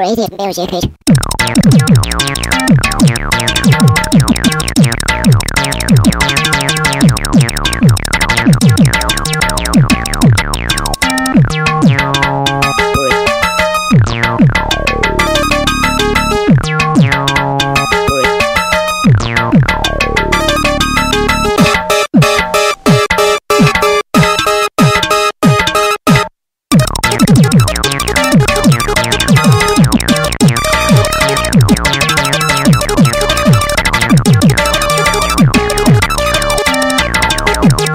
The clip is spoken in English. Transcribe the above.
Brady, there's your page. down.